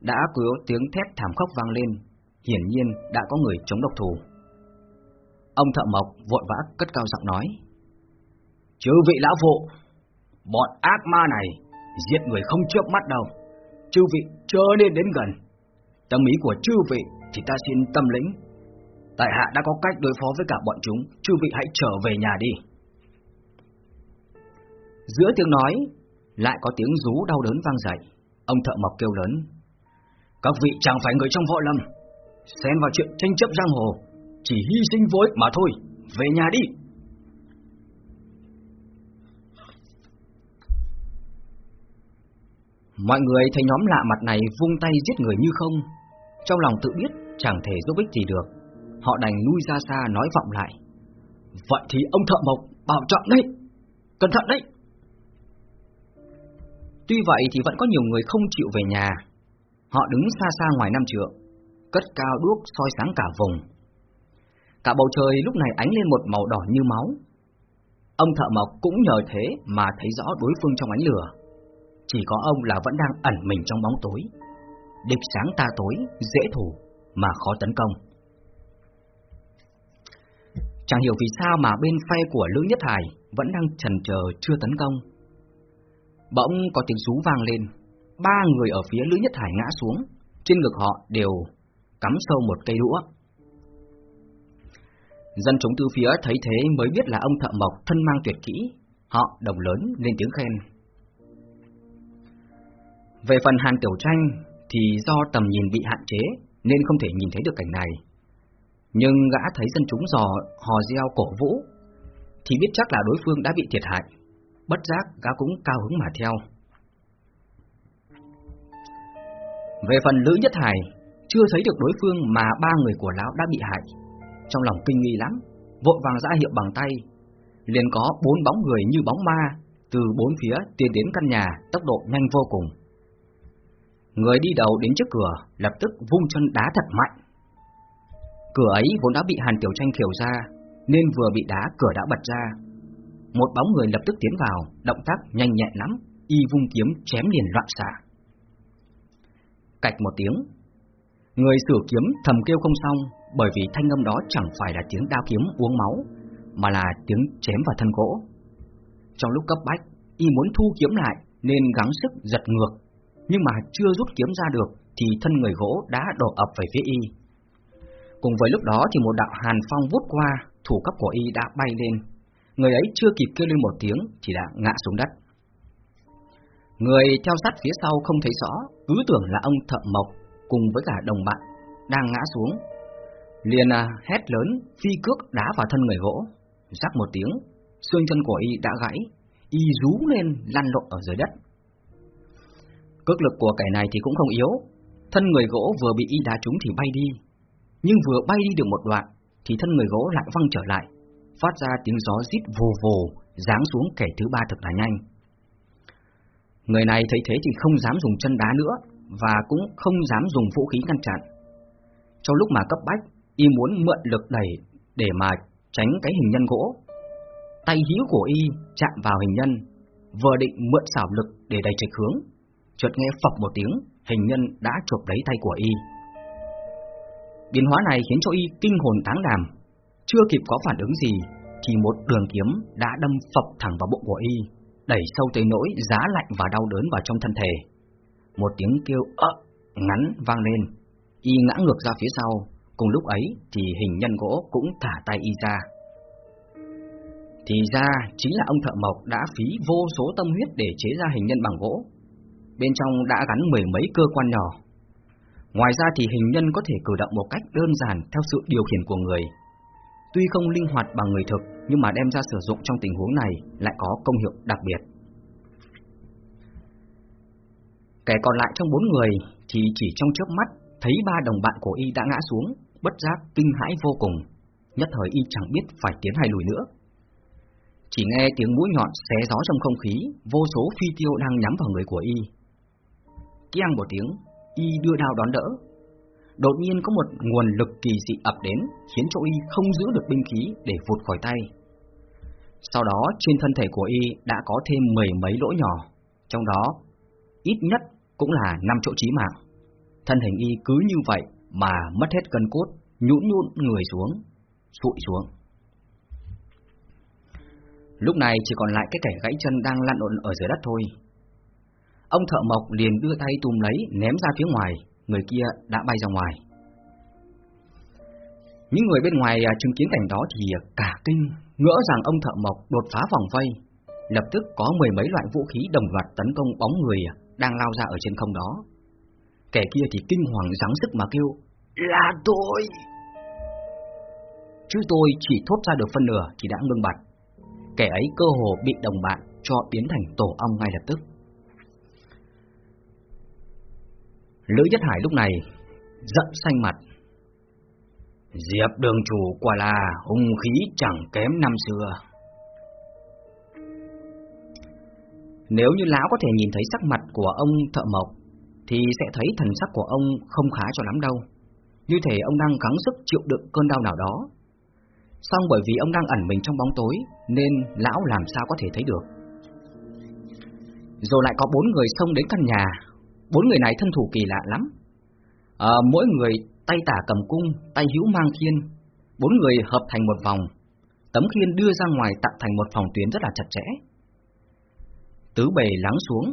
đã có tiếng thét thảm khốc vang lên, hiển nhiên đã có người chống độc thủ. Ông thợ mộc vội vã cất cao giọng nói. Chư vị lão phụ, bọn ác ma này Giết người không chớp mắt đâu. Chư vị chớ nên đến gần. Tâm ý của chư vị thì ta xin tâm lĩnh. Tại hạ đã có cách đối phó với cả bọn chúng. Chư vị hãy trở về nhà đi. Giữa tiếng nói, Lại có tiếng rú đau đớn vang dậy. Ông thợ mộc kêu lớn, Các vị chẳng phải người trong võ lâm. Xen vào chuyện tranh chấp giang hồ. Chỉ hy sinh vối mà thôi. Về nhà đi. Mọi người thấy nhóm lạ mặt này vung tay giết người như không. Trong lòng tự biết, chẳng thể giúp ích gì được. Họ đành nuôi ra xa nói vọng lại. Vậy thì ông thợ mộc bảo trọng đấy Cẩn thận đấy. Tuy vậy thì vẫn có nhiều người không chịu về nhà. Họ đứng xa xa ngoài năm trượng, Cất cao đuốc soi sáng cả vùng. Cả bầu trời lúc này ánh lên một màu đỏ như máu. Ông thợ mộc cũng nhờ thế mà thấy rõ đối phương trong ánh lửa chỉ có ông là vẫn đang ẩn mình trong bóng tối. Địch sáng ta tối, dễ thủ Mà khó tấn công. Chẳng hiểu vì sao mà bên phe của Lữ Nhất Hải Vẫn đang chần chờ chưa tấn công. Bỗng có tiếng rú vang lên. Ba người ở phía Lữ Nhất Hải ngã xuống. Trên ngực họ đều cắm sâu một cây đũa. Dân chúng từ phía thấy thế mới biết là ông thợ mộc thân mang tuyệt kỹ. Họ đồng lớn lên tiếng khen về phần Hàn Tiểu Tranh thì do tầm nhìn bị hạn chế nên không thể nhìn thấy được cảnh này. Nhưng gã thấy dân chúng dò hò reo cổ vũ thì biết chắc là đối phương đã bị thiệt hại. Bất giác gã cũng cao hứng mà theo. Về phần Lữ Nhất Hải, chưa thấy được đối phương mà ba người của lão đã bị hại. Trong lòng kinh nghi lắm, vội vàng ra hiệu bằng tay. liền có bốn bóng người như bóng ma từ bốn phía tiến đến căn nhà, tốc độ nhanh vô cùng. Người đi đầu đến trước cửa, lập tức vung chân đá thật mạnh. Cửa ấy vốn đã bị Hàn Tiểu Tranh khiểu ra, nên vừa bị đá cửa đã bật ra. Một bóng người lập tức tiến vào, động tác nhanh nhẹn lắm, y vung kiếm chém liền loạn xạ. Cạch một tiếng, người sửa kiếm thầm kêu không xong, bởi vì thanh âm đó chẳng phải là tiếng đao kiếm uống máu, mà là tiếng chém vào thân gỗ. Trong lúc cấp bách, y muốn thu kiếm lại nên gắng sức giật ngược, nhưng mà chưa rút kiếm ra được thì thân người gỗ đã đổ ập về phía y. Cùng với lúc đó thì một đạo hàn phong vút qua, thủ cấp của y đã bay lên. Người ấy chưa kịp kêu lên một tiếng thì đã ngã xuống đất. Người theo sát phía sau không thấy rõ, cứ tưởng là ông thợ mộc cùng với cả đồng bạn đang ngã xuống. Liền à, hét lớn, phi cước đá vào thân người gỗ. Rắc một tiếng, xương chân của y đã gãy, y rú lên lăn lộn ở dưới đất. Cước lực của kẻ này thì cũng không yếu, thân người gỗ vừa bị y đá trúng thì bay đi, nhưng vừa bay đi được một đoạn thì thân người gỗ lại văng trở lại, phát ra tiếng gió rít vù vù, giáng xuống kẻ thứ ba thật là nhanh. Người này thấy thế thì không dám dùng chân đá nữa và cũng không dám dùng vũ khí ngăn chặn. Trong lúc mà cấp bách, y muốn mượn lực đẩy để mà tránh cái hình nhân gỗ. Tay hữu của y chạm vào hình nhân, vừa định mượn xảo lực để đẩy trạch hướng, chợt nghe phập một tiếng, hình nhân đã chộp lấy tay của y. Biến hóa này khiến cho y kinh hồn táng đảm, chưa kịp có phản ứng gì thì một đường kiếm đã đâm phập thẳng vào bụng của y, đẩy sâu tới nỗi giá lạnh và đau đớn vào trong thân thể. Một tiếng kêu ợ ngắn vang lên, y ngã ngược ra phía sau, cùng lúc ấy thì hình nhân gỗ cũng thả tay y ra. Thì ra chính là ông thợ mộc đã phí vô số tâm huyết để chế ra hình nhân bằng gỗ. Bên trong đã gắn mười mấy cơ quan nhỏ Ngoài ra thì hình nhân có thể cử động một cách đơn giản theo sự điều khiển của người. Tuy không linh hoạt bằng người thực, nhưng mà đem ra sử dụng trong tình huống này lại có công hiệu đặc biệt. Kẻ còn lại trong bốn người thì chỉ trong chớp mắt thấy ba đồng bạn của y đã ngã xuống, bất giác kinh hãi vô cùng, nhất thời y chẳng biết phải tiến hay lùi nữa. Chỉ nghe tiếng mũi nhọn xé gió trong không khí, vô số phi tiêu đang nhắm vào người của y keng một tiếng, y đưa đao đón đỡ. Đột nhiên có một nguồn lực kỳ dị ập đến, khiến cho y không giữ được binh khí để vụt khỏi tay. Sau đó trên thân thể của y đã có thêm mười mấy lỗ nhỏ, trong đó ít nhất cũng là năm chỗ chí mạng. Thân hình y cứ như vậy mà mất hết cân cốt, nhũn nhũn người xuống, sụi xuống. Lúc này chỉ còn lại cái kẻ gãy chân đang lăn lộn ở dưới đất thôi. Ông thợ mộc liền đưa tay túm lấy, ném ra phía ngoài, người kia đã bay ra ngoài. Những người bên ngoài à, chứng kiến cảnh đó thì à, cả kinh, ngỡ rằng ông thợ mộc đột phá vòng vây. Lập tức có mười mấy loại vũ khí đồng loạt tấn công bóng người à, đang lao ra ở trên không đó. Kẻ kia thì kinh hoàng giáng sức mà kêu, là tôi! Chứ tôi chỉ thốt ra được phân nửa thì đã ngưng bặt. Kẻ ấy cơ hồ bị đồng bạn cho biến thành tổ ong ngay lập tức. Lữ Nhất Hải lúc này giận xanh mặt. Diệp đường chủ quả là hung khí chẳng kém năm xưa. Nếu như lão có thể nhìn thấy sắc mặt của ông thợ mộc, thì sẽ thấy thần sắc của ông không khá cho lắm đâu. Như thể ông đang gắng sức chịu đựng cơn đau nào đó. Xong bởi vì ông đang ẩn mình trong bóng tối, nên lão làm sao có thể thấy được. Rồi lại có bốn người xông đến căn nhà, Bốn người này thân thủ kỳ lạ lắm. À, mỗi người tay tả cầm cung, tay hữu mang khiên. Bốn người hợp thành một vòng. Tấm khiên đưa ra ngoài tạo thành một phòng tuyến rất là chặt chẽ. Tứ bề lắng xuống.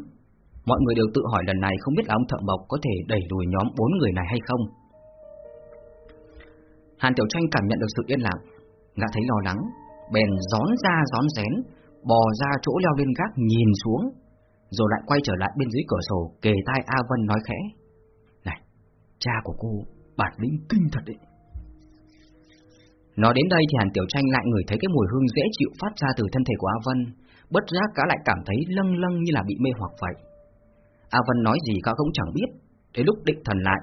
Mọi người đều tự hỏi lần này không biết là ông thợ mộc có thể đẩy lùi nhóm bốn người này hay không. Hàn Tiểu Tranh cảm nhận được sự yên lặng, ngã thấy lo lắng, bèn gión ra gión rén, bò ra chỗ leo lên gác nhìn xuống, rồi lại quay trở lại bên dưới cửa sổ kề tai A Vân nói khẽ. Này, cha của cô bản lĩnh kinh thật đấy. Nói đến đây thì Hàn Tiểu Tranh lại ngửi thấy cái mùi hương dễ chịu phát ra từ thân thể của A Vân, bất giác cả lại cảm thấy lâng lâng như là bị mê hoặc vậy. A Vân nói gì cả cũng chẳng biết, đến lúc định thần lại,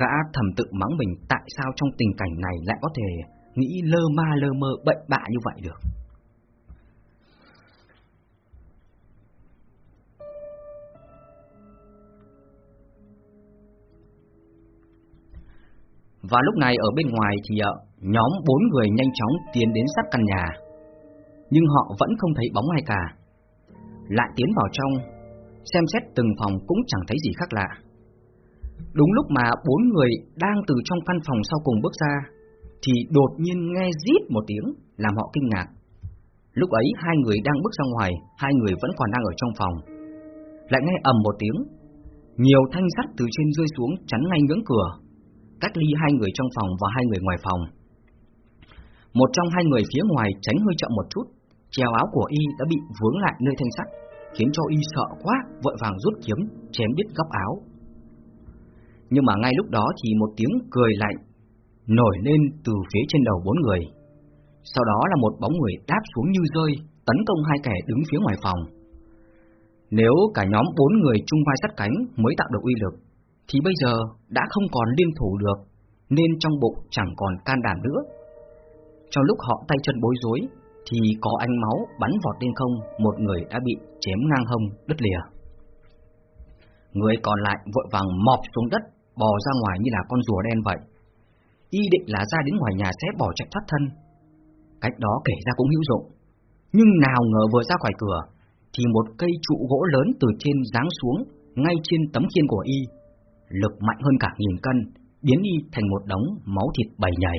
gã thầm tự mắng mình tại sao trong tình cảnh này lại có thể nghĩ lơ ma lơ mơ bệnh bạ như vậy được. Và lúc này ở bên ngoài thì ờ, nhóm bốn người nhanh chóng tiến đến sát căn nhà. Nhưng họ vẫn không thấy bóng ai cả. Lại tiến vào trong, xem xét từng phòng cũng chẳng thấy gì khác lạ. Đúng lúc mà bốn người đang từ trong căn phòng sau cùng bước ra, thì đột nhiên nghe rít một tiếng làm họ kinh ngạc. Lúc ấy hai người đang bước ra ngoài, hai người vẫn còn đang ở trong phòng. Lại nghe ầm một tiếng, nhiều thanh sắt từ trên rơi xuống chắn ngay ngưỡng cửa, cách ly hai người trong phòng và hai người ngoài phòng. Một trong hai người phía ngoài tránh hơi chậm một chút, treo áo của y đã bị vướng lại nơi thanh sắt, khiến cho y sợ quá, vội vàng rút kiếm, chém đứt góc áo. Nhưng mà ngay lúc đó thì một tiếng cười lạnh nổi lên từ phía trên đầu bốn người. Sau đó là một bóng người đáp xuống như rơi, tấn công hai kẻ đứng phía ngoài phòng. Nếu cả nhóm bốn người chung vai sắt cánh mới tạo được uy lực, thì bây giờ đã không còn liên thủ được, nên trong bụng chẳng còn can đảm nữa. Trong lúc họ tay chân bối rối, thì có ánh máu bắn vọt lên không, một người đã bị chém ngang hông, đứt lìa. Người còn lại vội vàng mọp xuống đất, bò ra ngoài như là con rùa đen vậy. Y định là ra đến ngoài nhà sẽ bỏ chạy thoát thân. Cách đó kể ra cũng hữu dụng. Nhưng nào ngờ vừa ra khỏi cửa, thì một cây trụ gỗ lớn từ trên giáng xuống, ngay trên tấm khiên của Y. Lực mạnh hơn cả nghìn cân, biến Y thành một đống máu thịt bầy nhầy.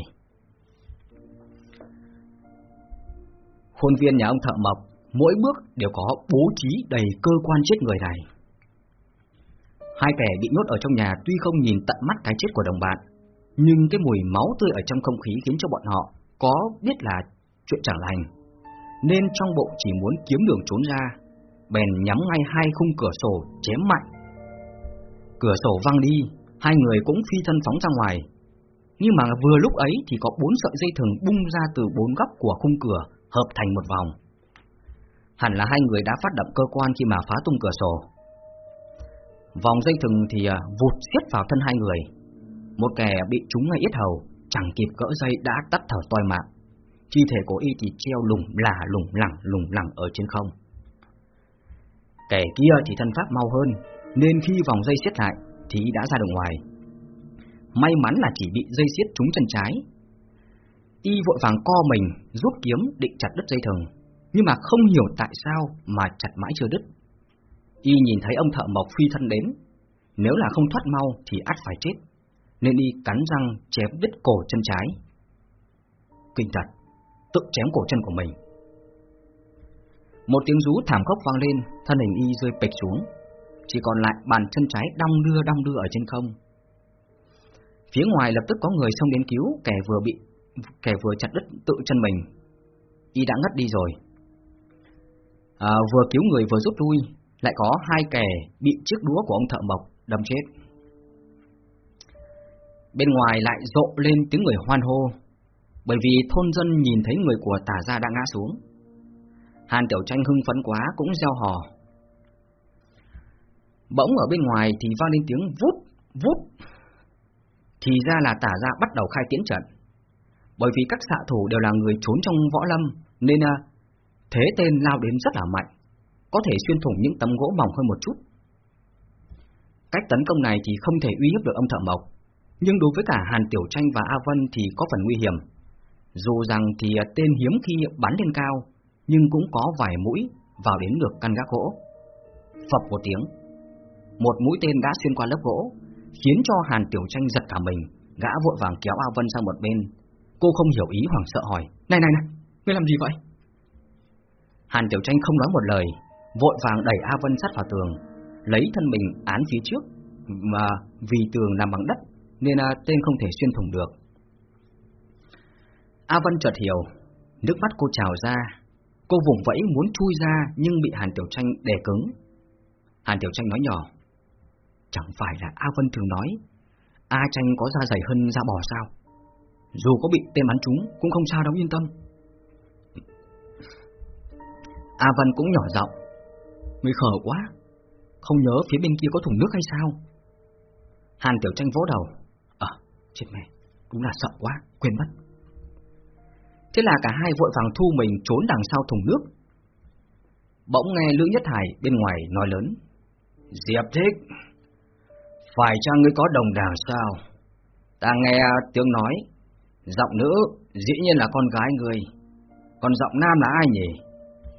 Khuôn viên nhà ông thợ mộc, mỗi bước đều có bố trí đầy cơ quan chết người này. Hai kẻ bị nhốt ở trong nhà tuy không nhìn tận mắt cái chết của đồng bạn, nhưng cái mùi máu tươi ở trong không khí khiến cho bọn họ có biết là chuyện chẳng lành, nên trong bụng chỉ muốn kiếm đường trốn ra, bèn nhắm ngay hai khung cửa sổ chém mạnh. Cửa sổ văng đi, hai người cũng phi thân phóng ra ngoài. Nhưng mà vừa lúc ấy thì có bốn sợi dây thừng bung ra từ bốn góc của khung cửa, hợp thành một vòng. Hẳn là hai người đã phát động cơ quan khi mà phá tung cửa sổ. Vòng dây thừng thì à, vụt xiết vào thân hai người. Một kẻ bị trúng ngay yết hầu, chẳng kịp gỡ dây đã tắt thở toi mạng. Chi thể của y thì treo lủng là lủng lẳng lủng lẳng ở trên không. Kẻ kia thì thân pháp mau hơn, nên khi vòng dây siết lại thì đã ra được ngoài. May mắn là chỉ bị dây siết trúng chân trái. Y vội vàng co mình, rút kiếm định chặt đứt dây thừng, nhưng mà không hiểu tại sao mà chặt mãi chưa đứt. Y nhìn thấy ông thợ mộc phi thân đến, nếu là không thoát mau thì ắt phải chết, nên y cắn răng chém đứt cổ chân trái. Kinh thật, tự chém cổ chân của mình. Một tiếng rú thảm khốc vang lên, thân hình y rơi bịch xuống, chỉ còn lại bàn chân trái đong đưa đong đưa ở trên không. Phía ngoài lập tức có người xông đến cứu kẻ vừa bị kẻ vừa chặt đứt tự chân mình. Y đã ngất đi rồi. À, vừa cứu người vừa rút lui, lại có hai kẻ bị chiếc đũa của ông thợ mộc đâm chết. Bên ngoài lại rộ lên tiếng người hoan hô, bởi vì thôn dân nhìn thấy người của tả gia đã ngã xuống. Hàn Tiểu Tranh hưng phấn quá cũng gieo hò. Bỗng ở bên ngoài thì vang lên tiếng vút, vút. Thì ra là tả ra bắt đầu khai tiễn trận. Bởi vì các xạ thủ đều là người trốn trong võ lâm, nên à, thế tên lao đến rất là mạnh, có thể xuyên thủng những tấm gỗ mỏng hơn một chút. Cách tấn công này thì không thể uy hiếp được ông thợ mộc, nhưng đối với cả Hàn Tiểu Tranh và A Vân thì có phần nguy hiểm. Dù rằng thì à, tên hiếm khi bắn lên cao, nhưng cũng có vài mũi vào đến được căn gác gỗ. Phập một tiếng, một mũi tên đã xuyên qua lớp gỗ, khiến cho Hàn Tiểu Tranh giật cả mình, gã vội vàng kéo A Vân sang một bên. Cô không hiểu ý hoảng sợ hỏi, này này này, ngươi làm gì vậy? Hàn Tiểu Tranh không nói một lời, vội vàng đẩy A Vân sát vào tường, lấy thân mình án phía trước, mà vì tường nằm bằng đất nên à, tên không thể xuyên thủng được. A Vân chợt hiểu, nước mắt cô trào ra, cô vùng vẫy muốn chui ra nhưng bị Hàn Tiểu Tranh đè cứng. Hàn Tiểu Tranh nói nhỏ, chẳng phải là A Vân thường nói, A Tranh có da dày hơn da bò sao? Dù có bị tên bắn trúng cũng không sao đâu yên tâm. A Vân cũng nhỏ giọng, người khờ quá, không nhớ phía bên kia có thùng nước hay sao? Hàn Tiểu Tranh vỗ đầu, Ờ, chết mẹ, đúng là sợ quá, quên mất. Thế là cả hai vội vàng thu mình trốn đằng sau thùng nước. Bỗng nghe Lữ Nhất Hải bên ngoài nói lớn. Diệp Thích, phải chăng ngươi có đồng đảng sao? Ta nghe tiếng nói, giọng nữ dĩ nhiên là con gái người, còn giọng nam là ai nhỉ?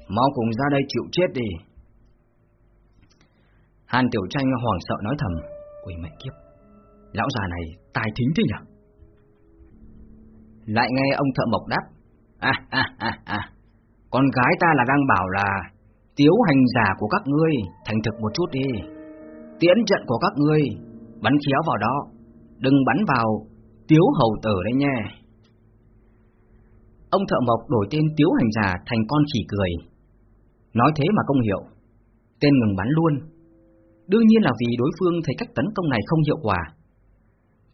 Mau cùng ra đây chịu chết đi. Hàn Tiểu Tranh hoảng sợ nói thầm, quỷ mẹ kiếp, lão già này tài thính thế nhỉ? Lại nghe ông thợ mộc đáp, à, à, à, à, con gái ta là đang bảo là tiếu hành giả của các ngươi, thành thực một chút đi. Tiễn trận của các ngươi, bắn khéo vào đó, đừng bắn vào tiếu hầu tử đấy nha. Ông thợ mộc đổi tên tiếu hành giả thành con khỉ cười. Nói thế mà công hiệu, tên ngừng bắn luôn. Đương nhiên là vì đối phương thấy cách tấn công này không hiệu quả.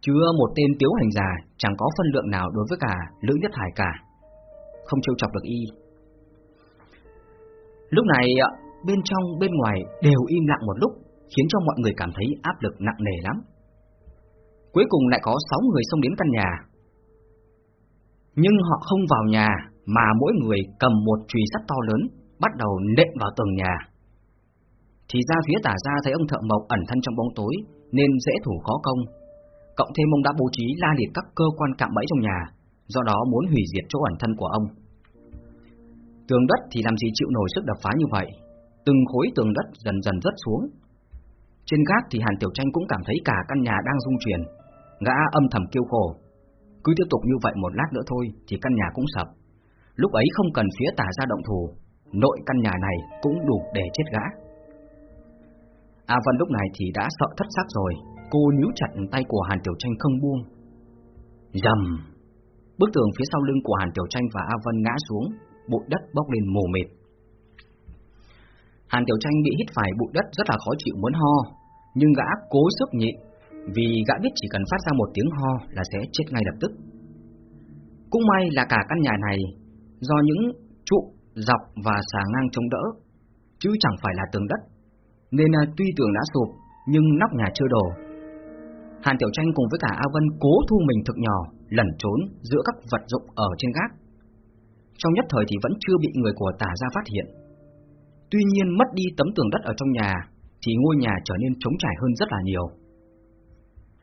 Chưa một tên tiếu hành giả chẳng có phân lượng nào đối với cả Lữ Nhất Hải cả. Không trêu chọc được y. Lúc này, bên trong, bên ngoài đều im lặng một lúc, khiến cho mọi người cảm thấy áp lực nặng nề lắm. Cuối cùng lại có 6 người xông đến căn nhà. Nhưng họ không vào nhà, mà mỗi người cầm một chùy sắt to lớn, bắt đầu nện vào tường nhà. Thì ra phía tả ra thấy ông thợ mộc ẩn thân trong bóng tối, nên dễ thủ khó công. Cộng thêm ông đã bố trí la liệt các cơ quan cạm bẫy trong nhà, do đó muốn hủy diệt chỗ ẩn thân của ông. Tường đất thì làm gì chịu nổi sức đập phá như vậy, từng khối tường đất dần dần rớt xuống. Trên gác thì Hàn Tiểu Tranh cũng cảm thấy cả căn nhà đang rung chuyển, gã âm thầm kêu khổ. Cứ tiếp tục như vậy một lát nữa thôi thì căn nhà cũng sập. Lúc ấy không cần phía tả ra động thủ, nội căn nhà này cũng đủ để chết gã. A Vân lúc này thì đã sợ thất xác rồi, cô níu chặt tay của Hàn Tiểu Tranh không buông. Dầm! Bức tường phía sau lưng của Hàn Tiểu Tranh và A Vân ngã xuống, bụi đất bốc lên mù mịt. Hàn Tiểu Tranh bị hít phải bụi đất rất là khó chịu muốn ho, nhưng gã cố sức nhịn, vì gã biết chỉ cần phát ra một tiếng ho là sẽ chết ngay lập tức. Cũng may là cả căn nhà này do những trụ, dọc và xà ngang chống đỡ, chứ chẳng phải là tường đất, nên là tuy tường đã sụp nhưng nóc nhà chưa đổ. Hàn Tiểu Tranh cùng với cả A Vân cố thu mình thực nhỏ, lẩn trốn giữa các vật dụng ở trên gác. Trong nhất thời thì vẫn chưa bị người của tả gia phát hiện. Tuy nhiên mất đi tấm tường đất ở trong nhà thì ngôi nhà trở nên trống trải hơn rất là nhiều.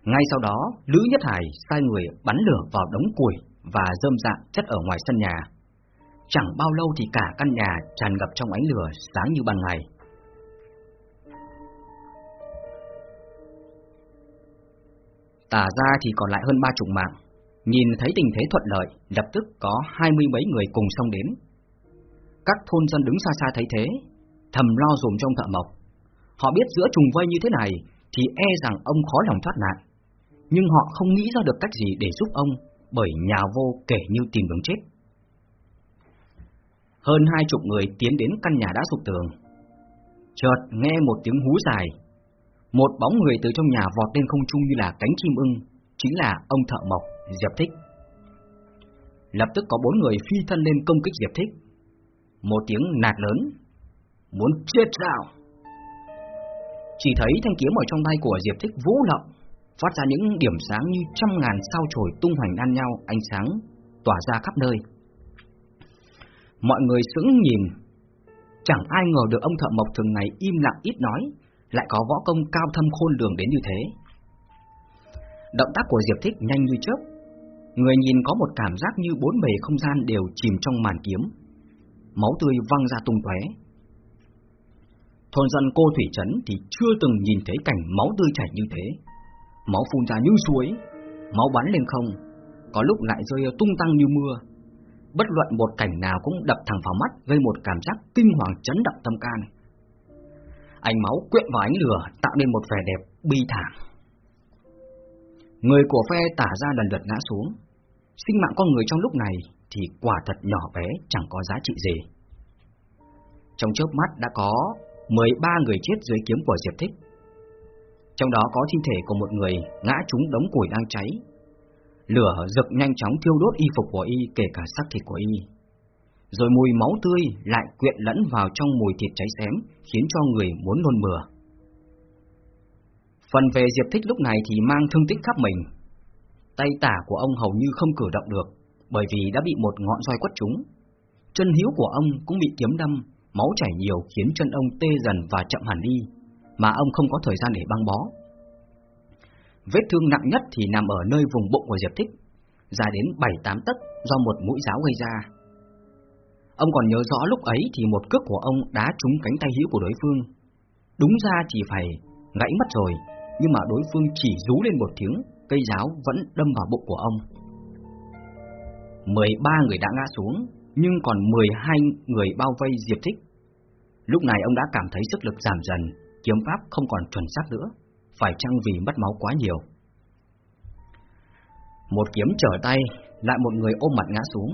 Ngay sau đó, Lữ Nhất Hải sai người bắn lửa vào đống củi và rơm rạ dạ chất ở ngoài sân nhà. Chẳng bao lâu thì cả căn nhà tràn ngập trong ánh lửa sáng như ban ngày. Tả ra thì còn lại hơn ba chục mạng. Nhìn thấy tình thế thuận lợi, lập tức có hai mươi mấy người cùng xông đến. Các thôn dân đứng xa xa thấy thế, thầm lo dùm trong thợ mộc. Họ biết giữa trùng vây như thế này thì e rằng ông khó lòng thoát nạn, nhưng họ không nghĩ ra được cách gì để giúp ông, bởi nhà vô kể như tìm đường chết. Hơn hai chục người tiến đến căn nhà đã sụp tường. Chợt nghe một tiếng hú dài, một bóng người từ trong nhà vọt lên không trung như là cánh chim ưng, chính là ông thợ mộc Diệp Thích. Lập tức có bốn người phi thân lên công kích Diệp Thích. Một tiếng nạt lớn, muốn chết sao? Chỉ thấy thanh kiếm ở trong tay của Diệp Thích vũ lộng, phát ra những điểm sáng như trăm ngàn sao chổi tung hoành đan nhau, ánh sáng tỏa ra khắp nơi. Mọi người sững nhìn, chẳng ai ngờ được ông thợ mộc thường ngày im lặng ít nói, lại có võ công cao thâm khôn lường đến như thế. Động tác của Diệp Thích nhanh như chớp, người nhìn có một cảm giác như bốn bề không gian đều chìm trong màn kiếm. Máu tươi văng ra tung tóe. Thôn dân cô Thủy Trấn thì chưa từng nhìn thấy cảnh máu tươi chảy như thế. Máu phun ra như suối, máu bắn lên không, có lúc lại rơi tung tăng như mưa. Bất luận một cảnh nào cũng đập thẳng vào mắt, gây một cảm giác kinh hoàng chấn động tâm can. Ánh máu quyện vào ánh lửa tạo nên một vẻ đẹp bi thảm. Người của phe tả ra lần lượt ngã xuống. Sinh mạng con người trong lúc này thì quả thật nhỏ bé chẳng có giá trị gì. Trong chớp mắt đã có 13 người chết dưới kiếm của Diệp Thích. Trong đó có thi thể của một người ngã trúng đống củi đang cháy. Lửa rực nhanh chóng thiêu đốt y phục của y kể cả xác thịt của y. Rồi mùi máu tươi lại quyện lẫn vào trong mùi thịt cháy xém, khiến cho người muốn nôn mửa. Phần về Diệp Thích lúc này thì mang thương tích khắp mình. Tay tả của ông hầu như không cử động được, bởi vì đã bị một ngọn roi quất trúng. Chân hiếu của ông cũng bị kiếm đâm, máu chảy nhiều khiến chân ông tê dần và chậm hẳn đi, mà ông không có thời gian để băng bó. Vết thương nặng nhất thì nằm ở nơi vùng bụng của Diệp Thích, dài đến 7-8 tấc do một mũi giáo gây ra. Ông còn nhớ rõ lúc ấy thì một cước của ông đá trúng cánh tay hữu của đối phương. Đúng ra chỉ phải gãy mất rồi, nhưng mà đối phương chỉ rú lên một tiếng, cây giáo vẫn đâm vào bụng của ông. 13 người đã ngã xuống, nhưng còn 12 người bao vây Diệp Thích. Lúc này ông đã cảm thấy sức lực giảm dần, kiếm pháp không còn chuẩn xác nữa, phải chăng vì mất máu quá nhiều. Một kiếm trở tay, lại một người ôm mặt ngã xuống.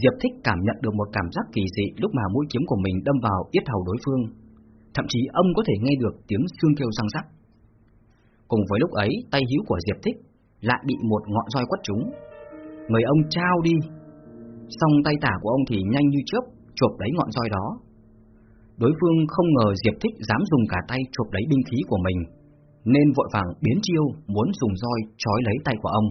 Diệp Thích cảm nhận được một cảm giác kỳ dị lúc mà mũi kiếm của mình đâm vào yết hầu đối phương. Thậm chí ông có thể nghe được tiếng xương kêu răng rắc. Cùng với lúc ấy, tay hữu của Diệp Thích lại bị một ngọn roi quất trúng. Người ông trao đi, song tay tả của ông thì nhanh như chớp chộp lấy ngọn roi đó. Đối phương không ngờ Diệp Thích dám dùng cả tay chụp lấy binh khí của mình, nên vội vàng biến chiêu muốn dùng roi trói lấy tay của ông.